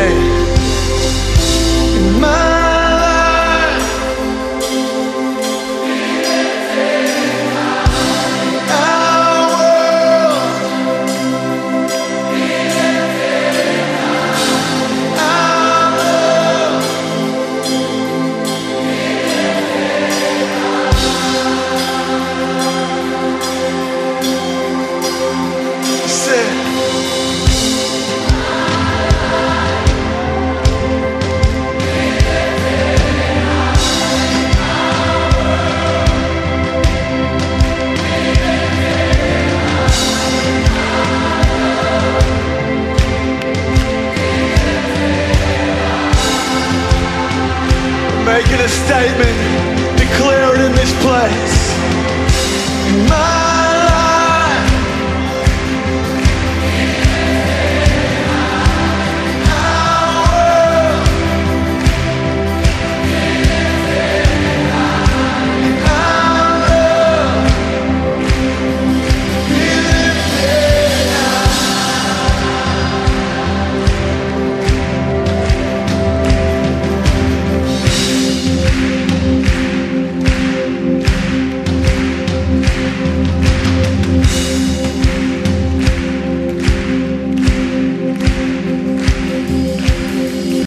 Hey. Statement, declared in this place. My